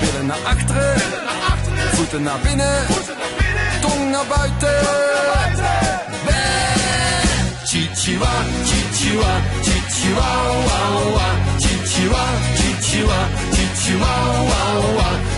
Je billen naar achteren, voeten naar binnen, tong naar buiten. Chichiwa, chichiwa, chichiwa, wa, wa, chichiwa, chichiwa, chichiwa, wa, wa.